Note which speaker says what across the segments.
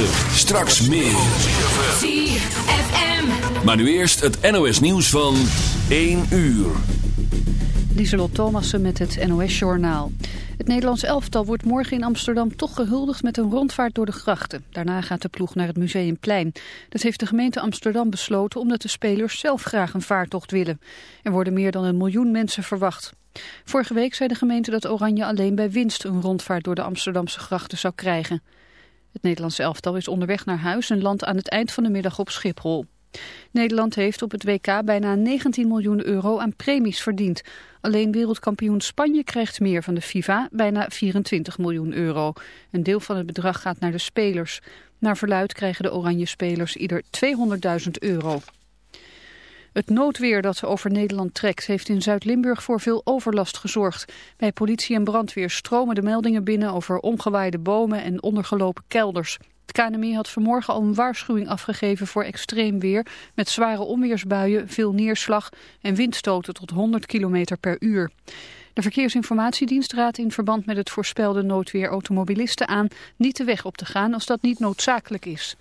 Speaker 1: 9. Straks meer.
Speaker 2: ZFM.
Speaker 1: Maar nu eerst het NOS nieuws van 1 uur.
Speaker 3: Lieselot Thomassen met het NOS-journaal. Het Nederlands elftal wordt morgen in Amsterdam toch gehuldigd met een rondvaart door de grachten. Daarna gaat de ploeg naar het Museumplein. Dat heeft de gemeente Amsterdam besloten omdat de spelers zelf graag een vaartocht willen. Er worden meer dan een miljoen mensen verwacht. Vorige week zei de gemeente dat Oranje alleen bij winst een rondvaart door de Amsterdamse grachten zou krijgen. Het Nederlandse elftal is onderweg naar huis en landt aan het eind van de middag op Schiphol. Nederland heeft op het WK bijna 19 miljoen euro aan premies verdiend. Alleen wereldkampioen Spanje krijgt meer van de FIFA, bijna 24 miljoen euro. Een deel van het bedrag gaat naar de spelers. Naar verluid krijgen de oranje spelers ieder 200.000 euro. Het noodweer dat over Nederland trekt heeft in Zuid-Limburg voor veel overlast gezorgd. Bij politie en brandweer stromen de meldingen binnen over omgewaaide bomen en ondergelopen kelders. Het KNMI had vanmorgen al een waarschuwing afgegeven voor extreem weer... met zware onweersbuien, veel neerslag en windstoten tot 100 km per uur. De Verkeersinformatiedienst raadt in verband met het voorspelde noodweer automobilisten aan... niet de weg op te gaan als dat niet noodzakelijk is.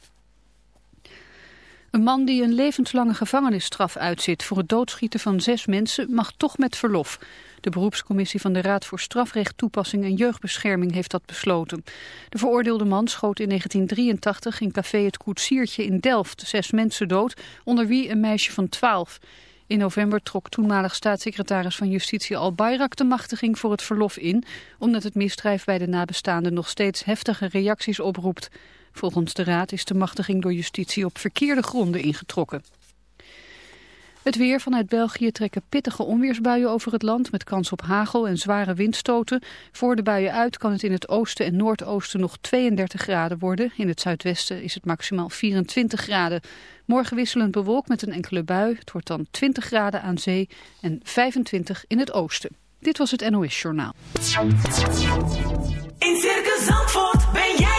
Speaker 3: Een man die een levenslange gevangenisstraf uitzit voor het doodschieten van zes mensen mag toch met verlof. De beroepscommissie van de Raad voor Strafrecht, Toepassing en Jeugdbescherming heeft dat besloten. De veroordeelde man schoot in 1983 in café Het Koetsiertje in Delft zes mensen dood, onder wie een meisje van 12. In november trok toenmalig staatssecretaris van Justitie Al Bayrak de machtiging voor het verlof in, omdat het misdrijf bij de nabestaanden nog steeds heftige reacties oproept. Volgens de Raad is de machtiging door justitie op verkeerde gronden ingetrokken. Het weer vanuit België trekken pittige onweersbuien over het land met kans op hagel en zware windstoten. Voor de buien uit kan het in het oosten en noordoosten nog 32 graden worden. In het zuidwesten is het maximaal 24 graden. Morgen wisselend bewolkt met een enkele bui. Het wordt dan 20 graden aan zee en 25 in het oosten. Dit was het NOS Journaal.
Speaker 2: In Circus Zandvoort ben jij.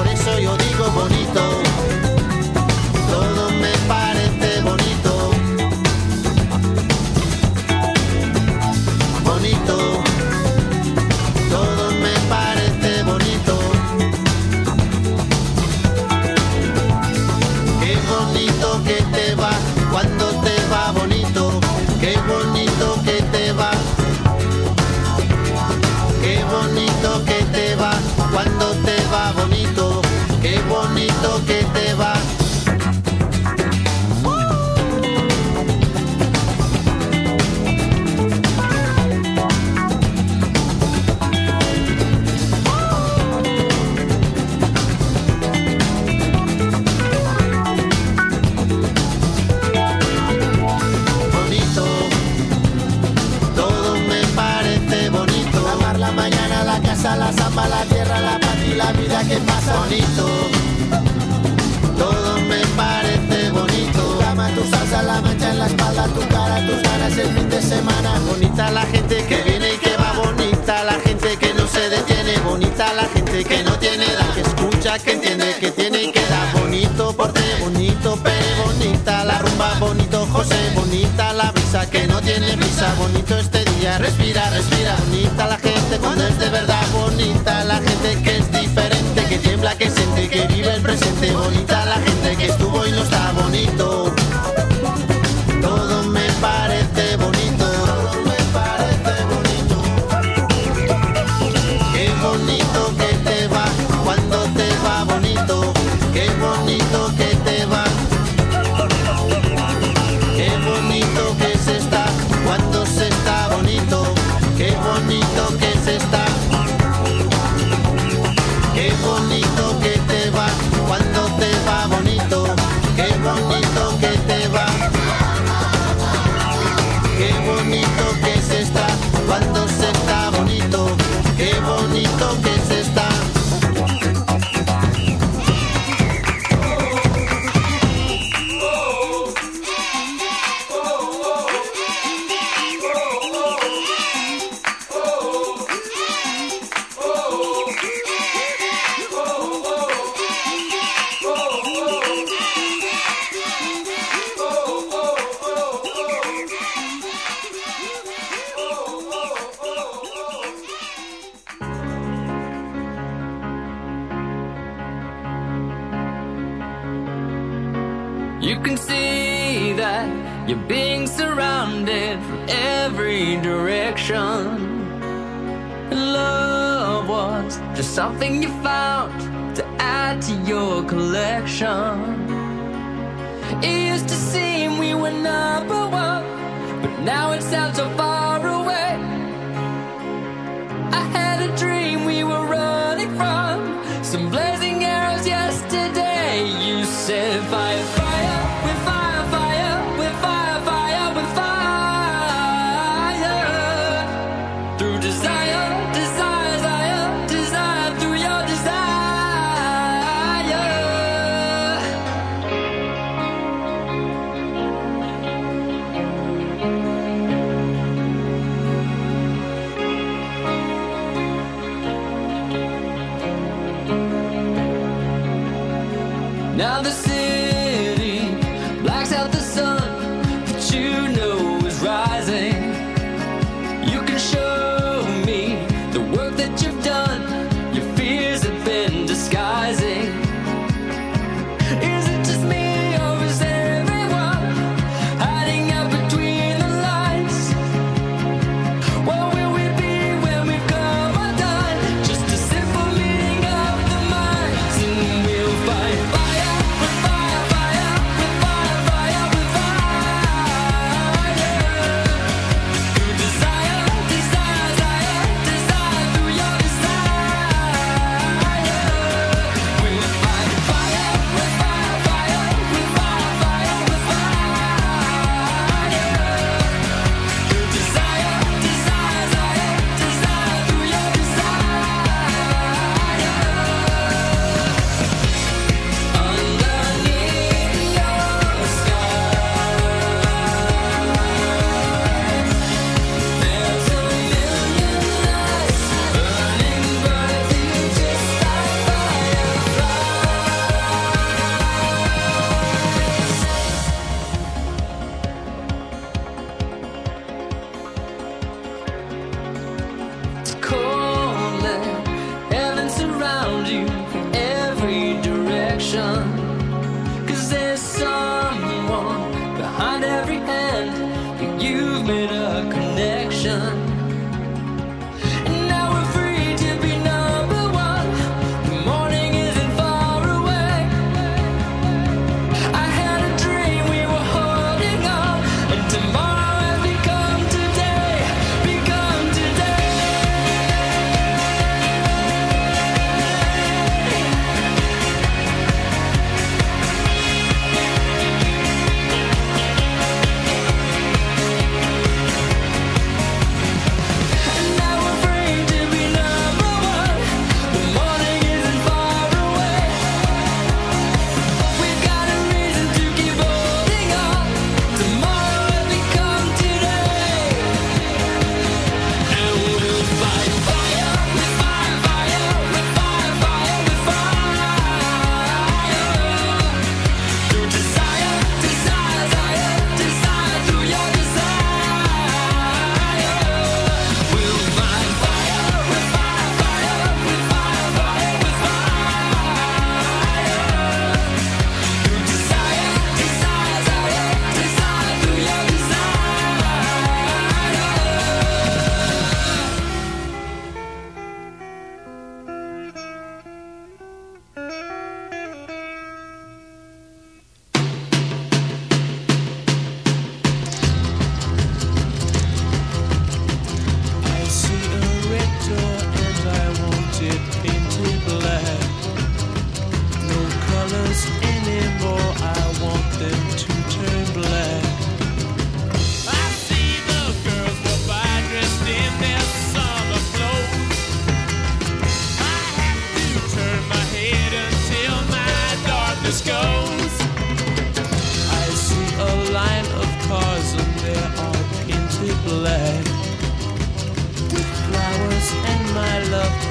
Speaker 4: respira, respira. Bonita la gente cuando es de verdad, bonita la gente que es diferente, que tiembla, que siente, que vive el presente, bonita la gente.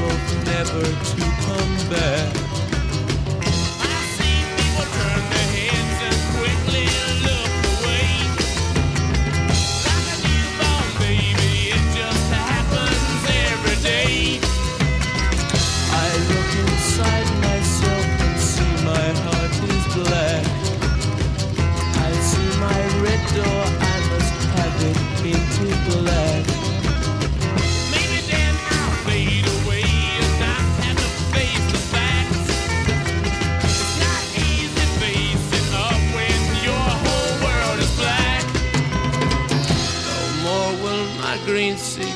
Speaker 5: Both never to come back.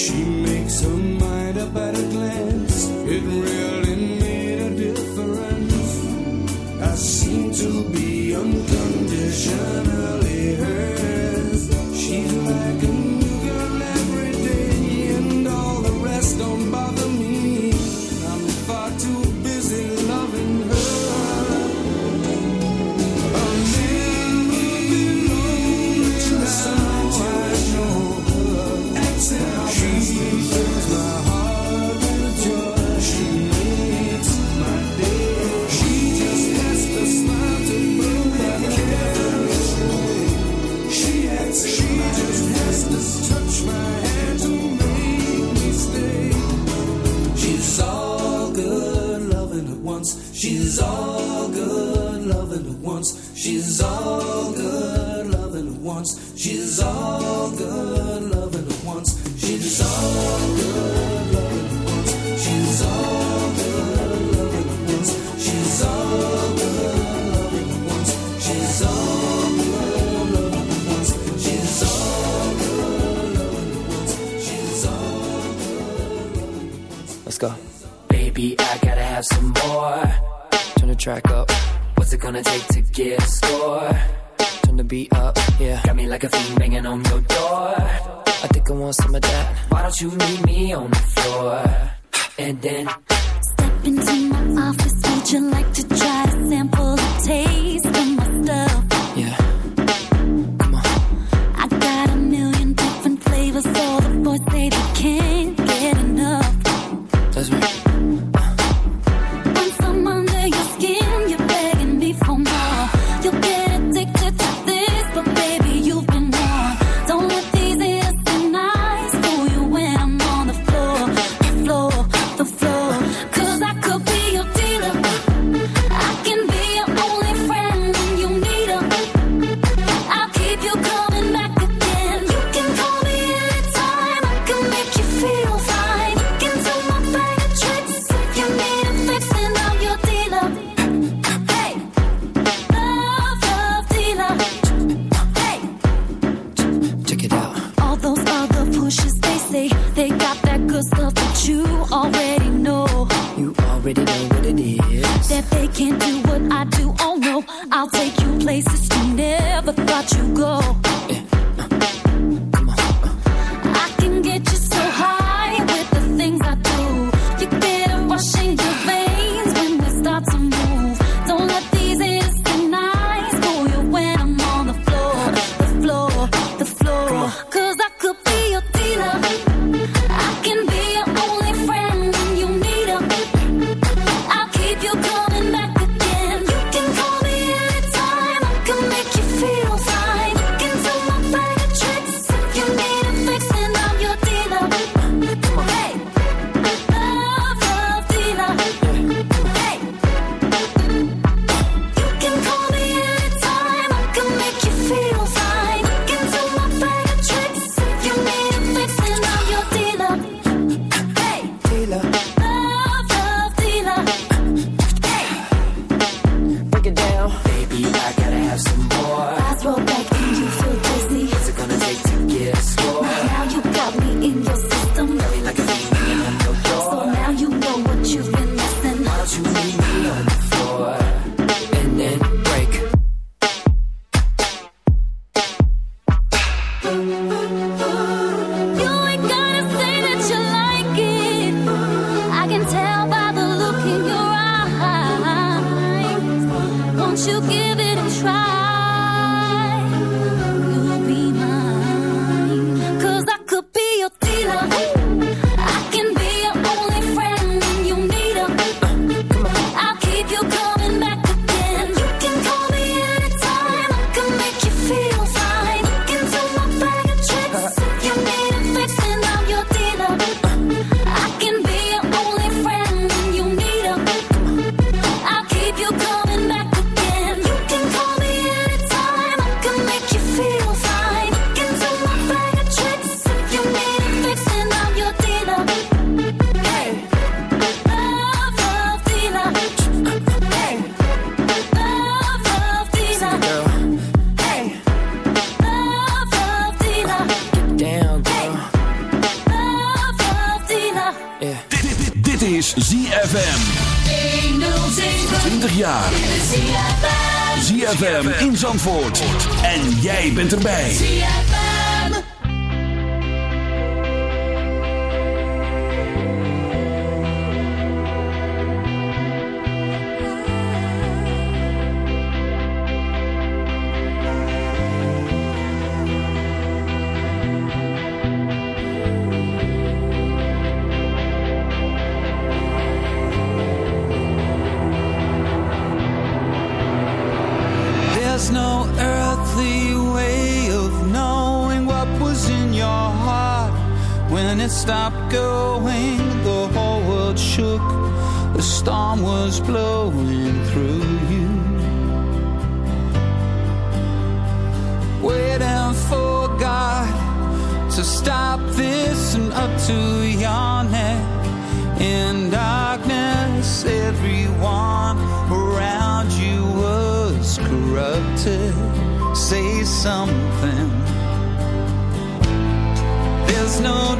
Speaker 6: She in
Speaker 7: your
Speaker 8: when
Speaker 7: it
Speaker 9: stopped going, the whole world shook. The storm was blowing through you. Waiting for God to stop this and up to your neck. In darkness, everyone around you was corrupted. Say something. There's no